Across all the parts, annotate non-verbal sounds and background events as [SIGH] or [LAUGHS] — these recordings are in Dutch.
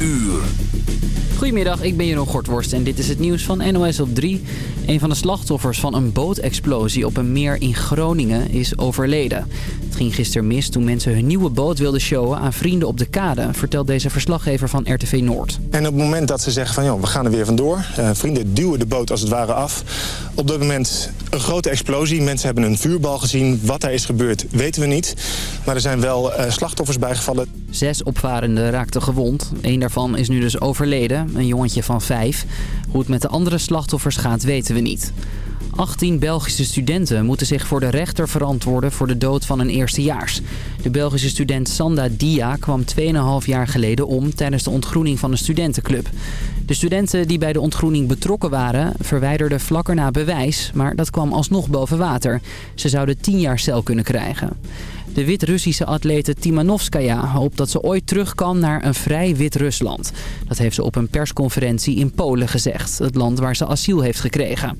uur. Goedemiddag, ik ben Jeroen Gortworst en dit is het nieuws van NOS op 3. Een van de slachtoffers van een bootexplosie op een meer in Groningen is overleden. Het ging gisteren mis toen mensen hun nieuwe boot wilden showen aan vrienden op de kade, vertelt deze verslaggever van RTV Noord. En op het moment dat ze zeggen van joh, we gaan er weer vandoor, uh, vrienden duwen de boot als het ware af. Op dat moment een grote explosie, mensen hebben een vuurbal gezien. Wat daar is gebeurd weten we niet, maar er zijn wel uh, slachtoffers bijgevallen. Zes opvarenden raakten gewond. Eén daarvan is nu dus overleden, een jongetje van vijf. Hoe het met de andere slachtoffers gaat weten we niet. 18 Belgische studenten moeten zich voor de rechter verantwoorden voor de dood van een eerstejaars. De Belgische student Sanda Dia kwam 2,5 jaar geleden om tijdens de ontgroening van een studentenclub. De studenten die bij de ontgroening betrokken waren verwijderden vlak erna bewijs, maar dat kwam alsnog boven water. Ze zouden 10 jaar cel kunnen krijgen. De Wit-Russische atlete Timanovskaya hoopt dat ze ooit terug kan naar een vrij Wit-Rusland. Dat heeft ze op een persconferentie in Polen gezegd, het land waar ze asiel heeft gekregen.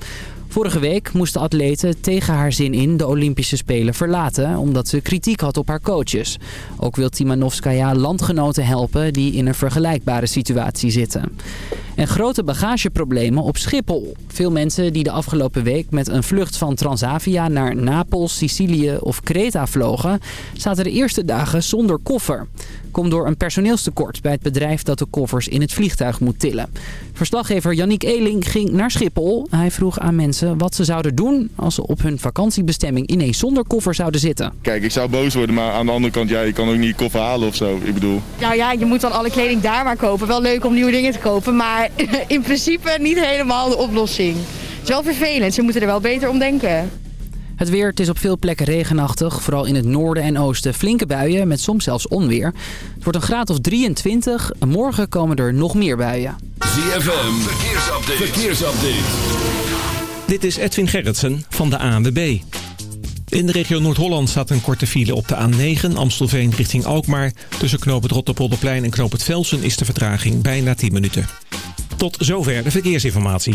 Vorige week moest de atlete tegen haar zin in de Olympische Spelen verlaten... omdat ze kritiek had op haar coaches. Ook wil Timanovskaya landgenoten helpen die in een vergelijkbare situatie zitten. En grote bagageproblemen op Schiphol. Veel mensen die de afgelopen week met een vlucht van Transavia naar Napels, Sicilië of Kreta vlogen... zaten de eerste dagen zonder koffer. Komt door een personeelstekort bij het bedrijf dat de koffers in het vliegtuig moet tillen. Verslaggever Yannick Eeling ging naar Schiphol. Hij vroeg aan mensen wat ze zouden doen als ze op hun vakantiebestemming ineens zonder koffer zouden zitten. Kijk, ik zou boos worden, maar aan de andere kant, ja, je kan ook niet koffer halen of zo. Ik bedoel... Nou ja, je moet dan alle kleding daar maar kopen. Wel leuk om nieuwe dingen te kopen, maar [LAUGHS] in principe niet helemaal de oplossing. Het is wel vervelend, ze moeten er wel beter om denken. Het weer, het is op veel plekken regenachtig. Vooral in het noorden en oosten flinke buien met soms zelfs onweer. Het wordt een graad of 23. Morgen komen er nog meer buien. ZFM, verkeersupdate. verkeersupdate. Dit is Edwin Gerritsen van de ANWB. In de regio Noord-Holland staat een korte file op de A9 Amstelveen richting Alkmaar. Tussen knoop het Rotterpolderplein en knoop het Velsen is de vertraging bijna 10 minuten. Tot zover de verkeersinformatie.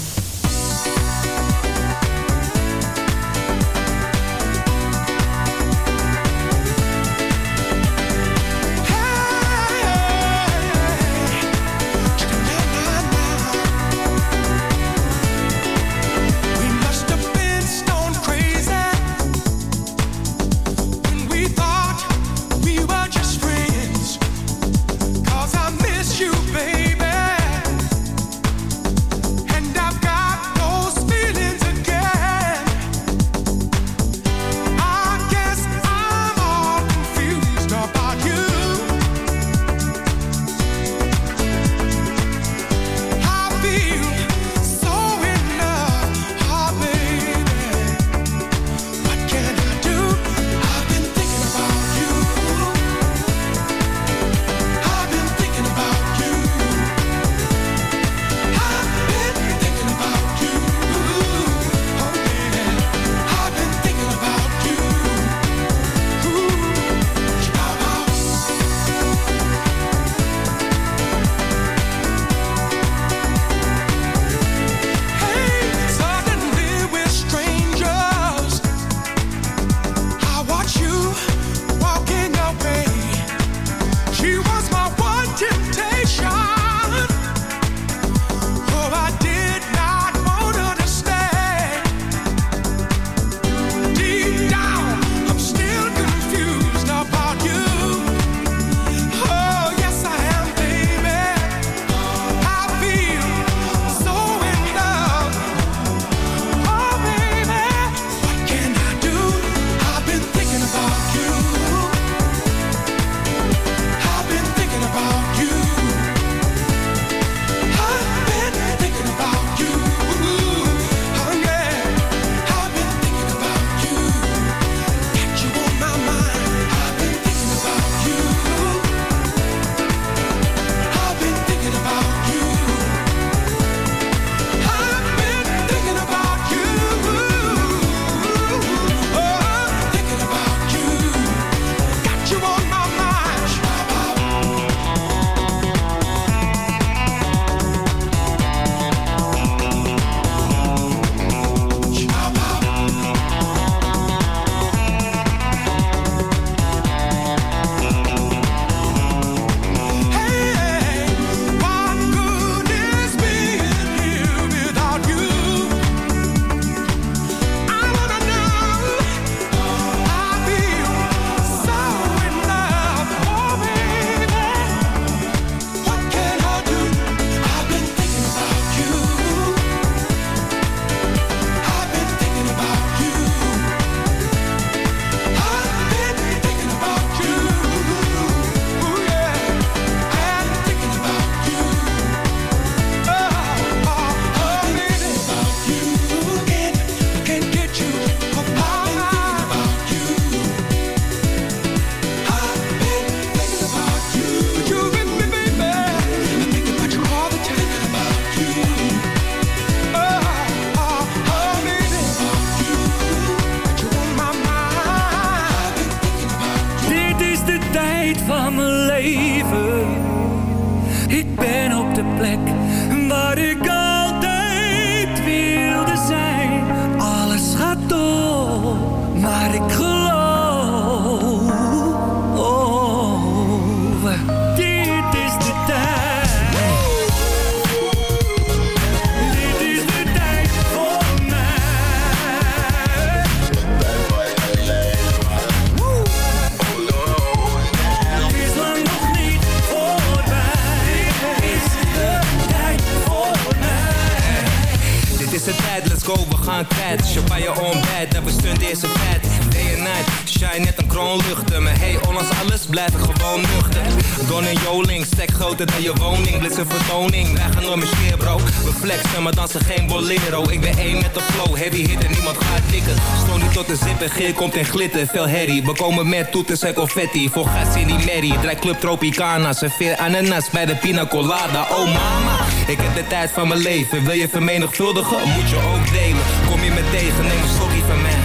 flexen, maar dansen geen bolero. Ik ben één met de flow, heavy hitter, niemand gaat tikken Stony tot de zippen. geer komt in glitter Veel herrie, we komen met toeters en confetti Voor gas in die merrie, draai club Tropicana Serveer ananas bij de pina colada. Oh mama, ik heb de tijd van mijn leven. Wil je vermenigvuldigen, moet je ook delen. Kom je me tegen, neem een sorry van mij.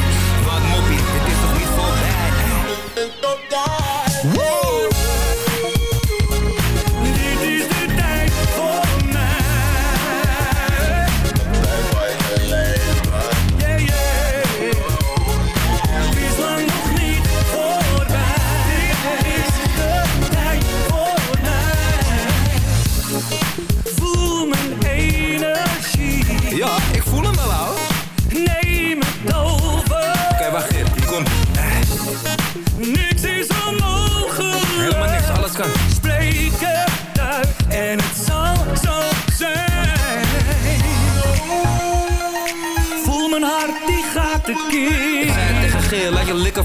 Wat moppie, het is toch niet voorbij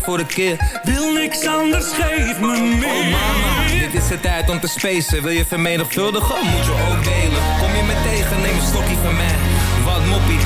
voor een keer. Wil niks anders, geef me meer. Oh mama, dit is de tijd om te spacen. Wil je vermenigvuldigen, moet je ook delen. Kom je me tegen, neem een stokje van mij. Wat moppie,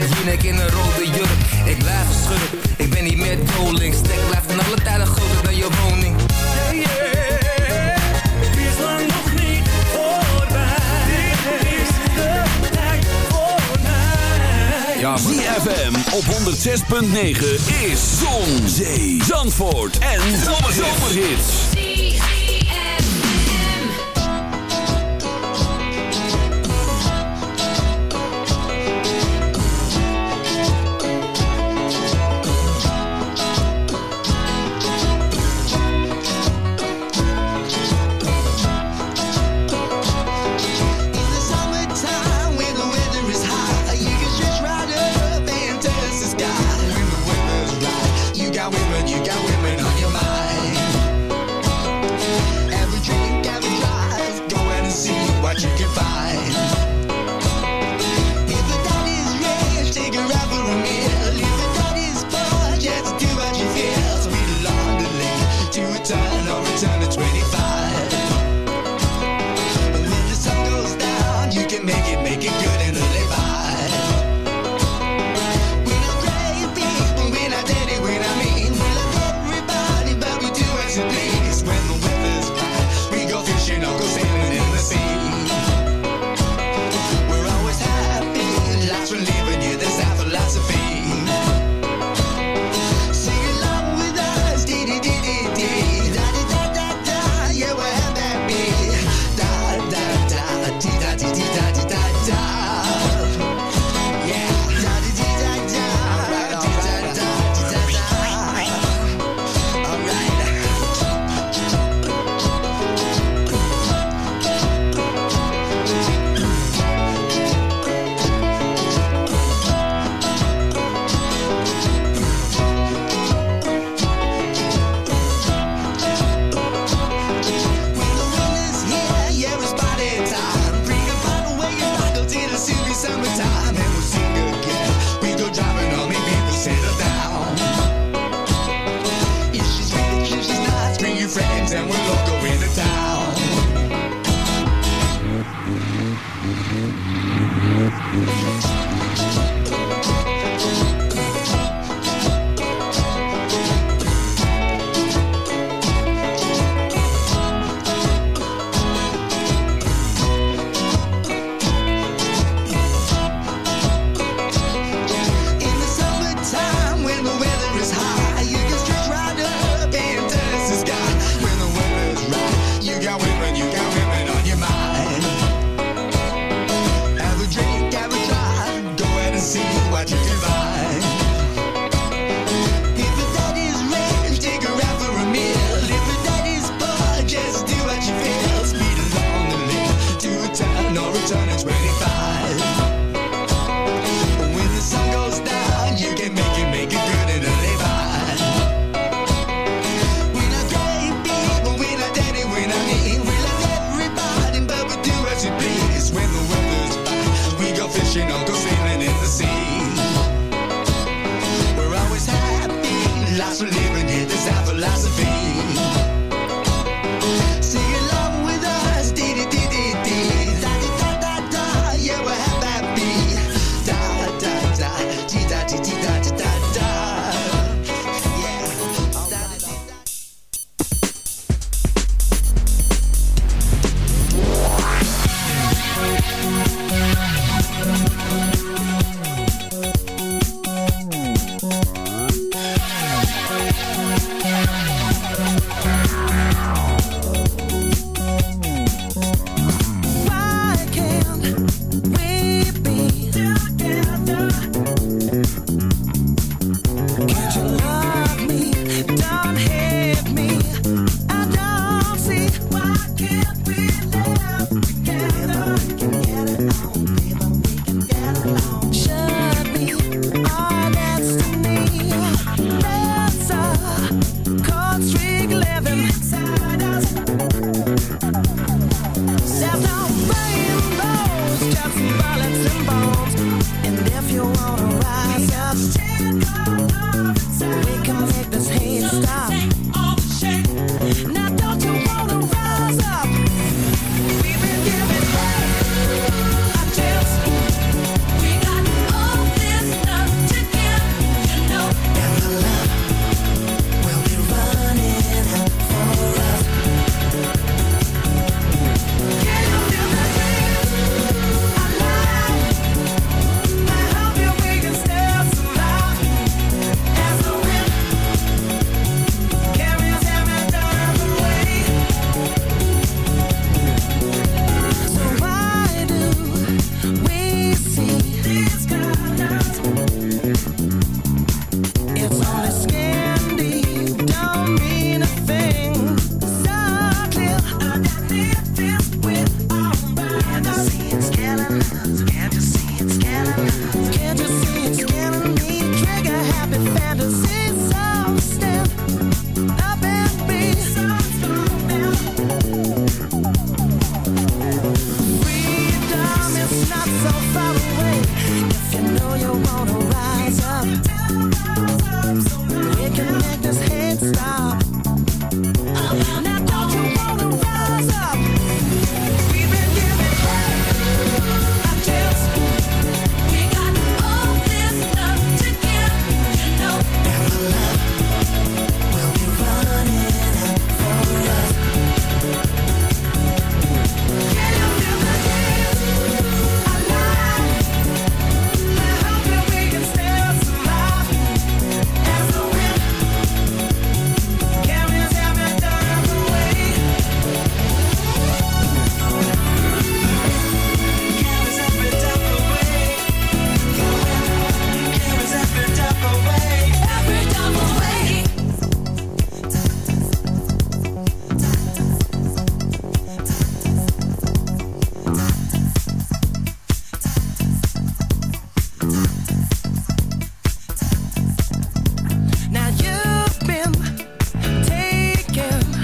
met in een rode jurk. Ik blijf een ik ben niet meer doling. Stek blijft van alle tijden groter dan je woning. Yeah, yeah. Is lang nog niet voorbij? Is de tijd voor mij? Ja, ZFM op 106.9 is Zon, Zee, Zandvoort en Zomerhits.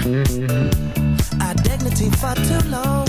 Our dignity for too long.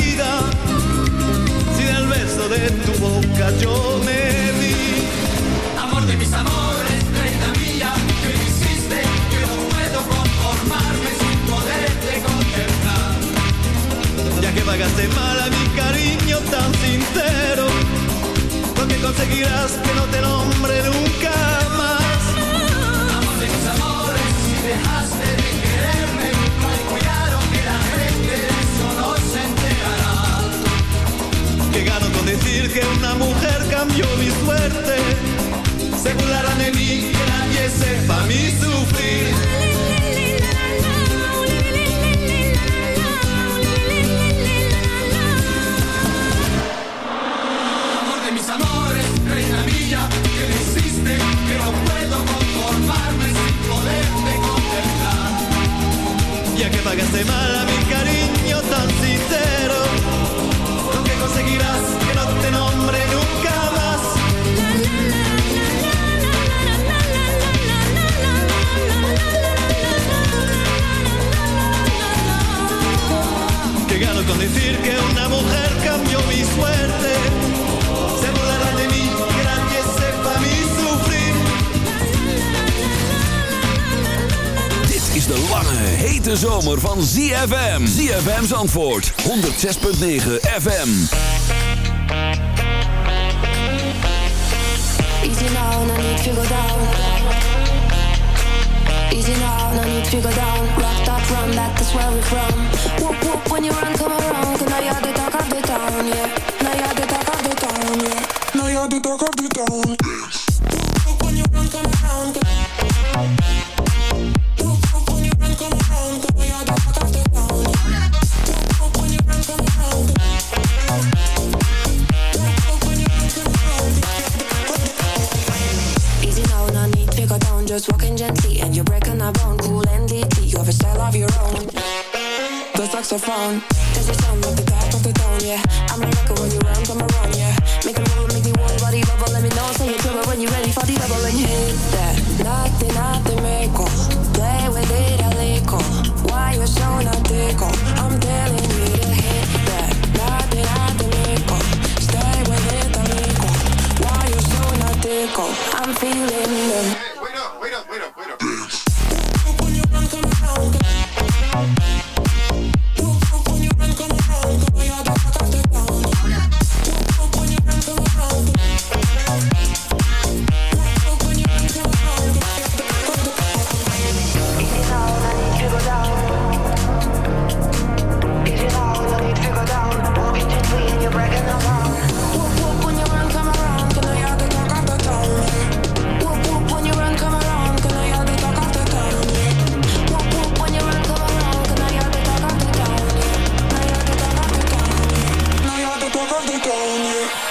de tu boca yo me vi. Amor de mis amores, reina mía, que me hiciste que no puedo conformarme sin poderte contemplar. Ya que pagaste mal a mi cariño tan sincero, lo que conseguirás que no te nombre nunca decir que una mujer cambió mi suerte. Se burlarán de mí, que nadie sepa mi sufrir. Amor de mis amores, reina mía, que me hiciste que no puedo conformarme sin poderte contemplar. Ya que pagaste mal a mi cariño tan sincero, lo que conseguirás decir que una mujer cambió mi suerte. Se burlarán de mí, que nadie sepa mi sufrir. Dit is de lange, hete zomer van ZFM. ZFM's antwoord. 106.9 FM. Easy now, no need to go down. Easy now, no need to go down. Rock that run, that's where we're from. Whoop whoop when you run, come around. Cause now you're the talk of the town, yeah. Now you're the talk of the town, yeah. Now you're the talk of the town. Just walking gently, and you're breaking a bone. Cool and deeply, you have a style of your own. The saxophone, does it sound like the top of the town? Yeah, I'm a rocker when you run, come around. Yeah, make a move, make me whole body bubble. Let me know, say you're trouble when you're ready for the. When you hit that, nothing, nothing, make Play with it a little. Why you so not tickle? I'm telling you hit that, nothing, nothing, make Stay with it a. Why you so not? I'm feeling them. Of be done yet.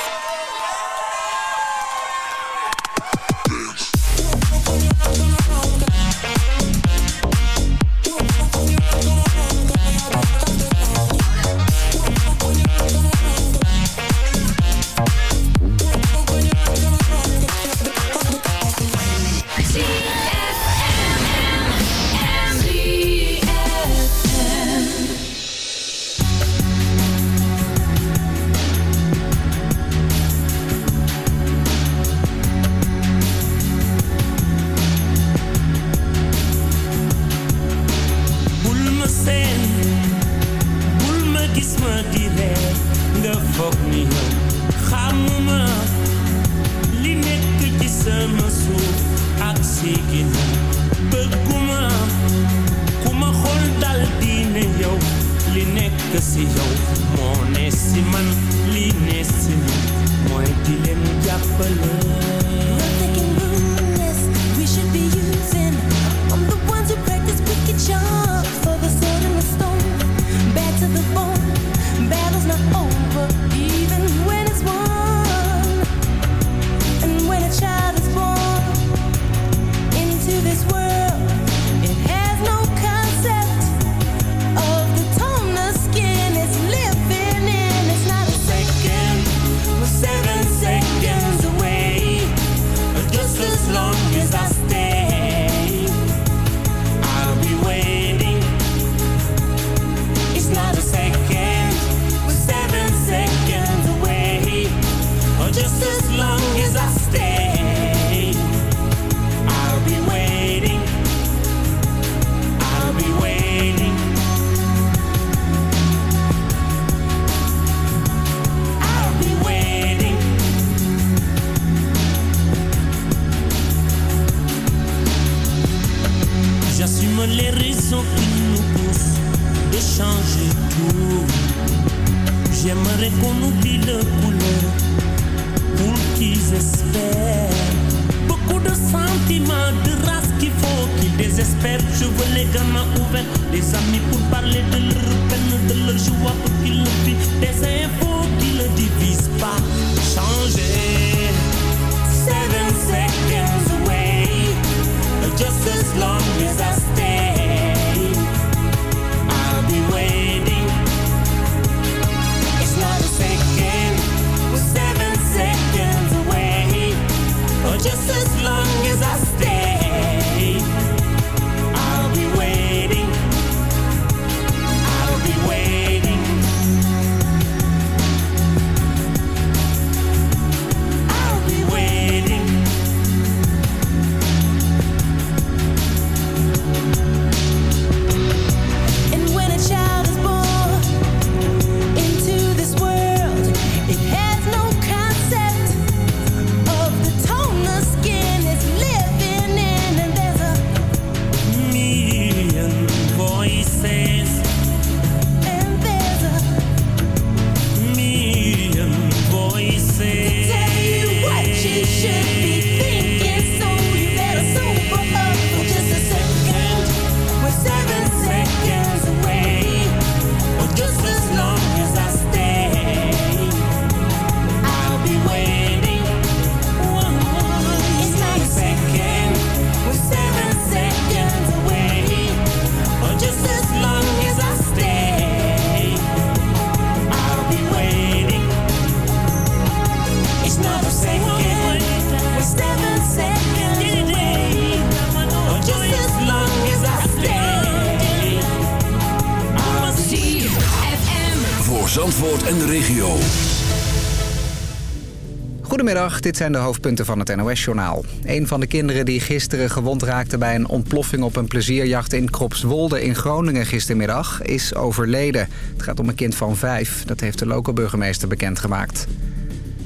Goedemiddag, dit zijn de hoofdpunten van het NOS-journaal. Een van de kinderen die gisteren gewond raakte bij een ontploffing op een plezierjacht in Kropswolde in Groningen gistermiddag is overleden. Het gaat om een kind van vijf, dat heeft de lokale burgemeester bekendgemaakt.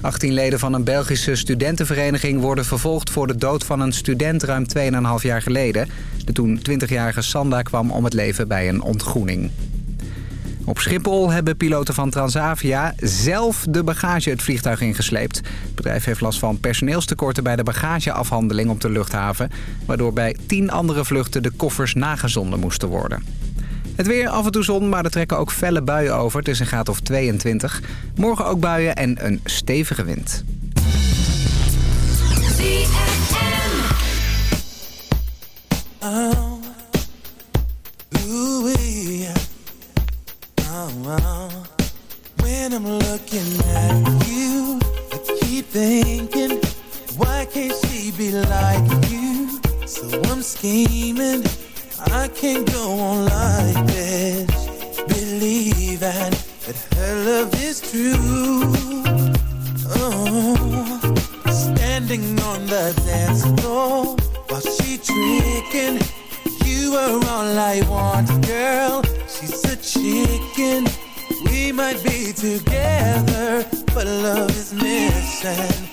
18 leden van een Belgische studentenvereniging worden vervolgd voor de dood van een student ruim 2,5 jaar geleden. De toen 20-jarige Sanda kwam om het leven bij een ontgroening. Op Schiphol hebben piloten van Transavia zelf de bagage het vliegtuig ingesleept. Het bedrijf heeft last van personeelstekorten bij de bagageafhandeling op de luchthaven... waardoor bij 10 andere vluchten de koffers nagezonden moesten worden. Het weer, af en toe zon, maar er trekken ook felle buien over. Het is een graad of 22. Morgen ook buien en een stevige wind. Oh, When I'm looking at you, I keep thinking, why can't she be like you? So I'm scheming, I can't go on like this. Believing that her love is true. Oh, standing on the dance floor while she tricking. You are all I want, girl. Might be together, but love is missing.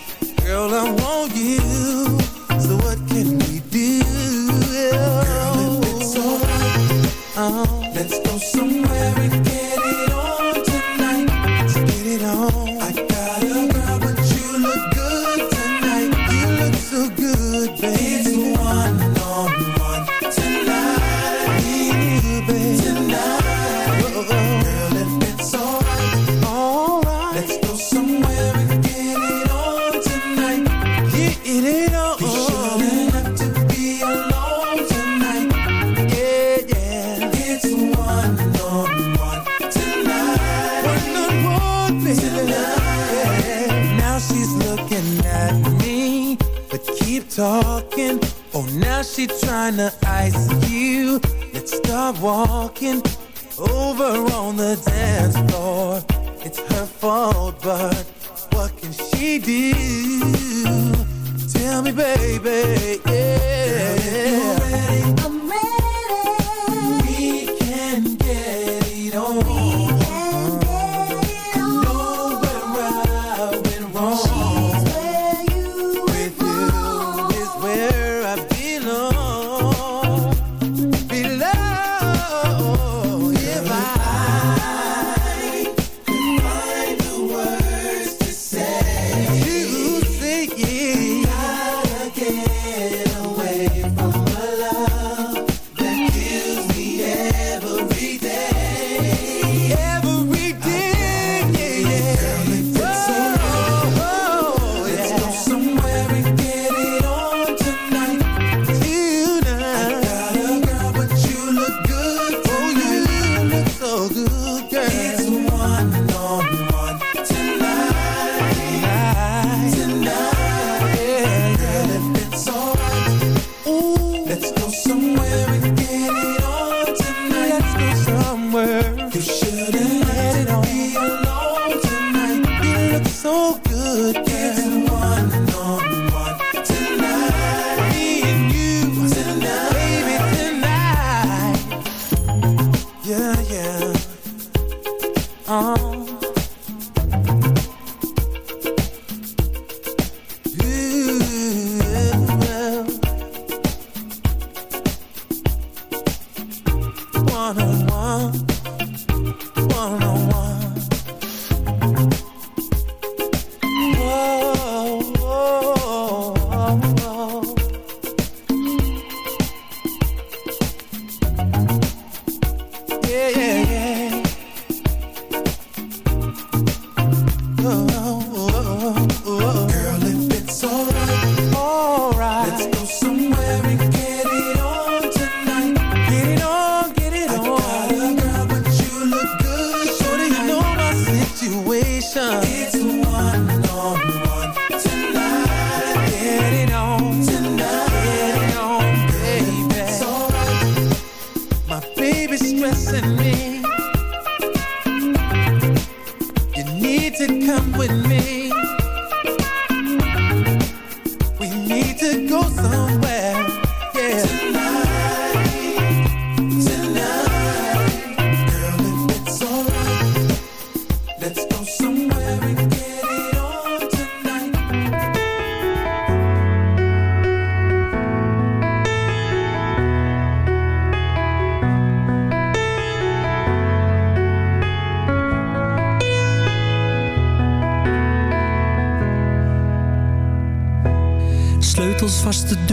Girl, I want you. So what can we do? Girl, if it's alright, oh, let's go somewhere walking over on the dance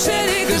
zet ik een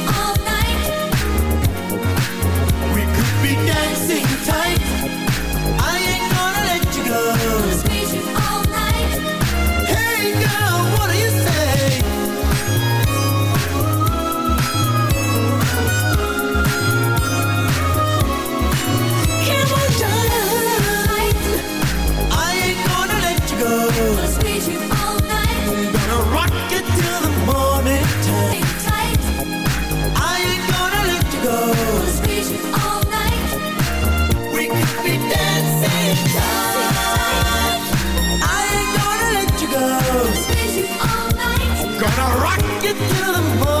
be dancing time. through the morning.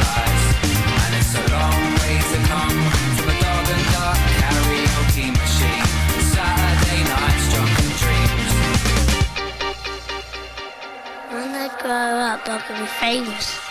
I grow up, I can be famous.